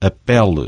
a pele.